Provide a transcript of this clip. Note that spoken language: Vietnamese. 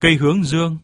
cây hướng dương.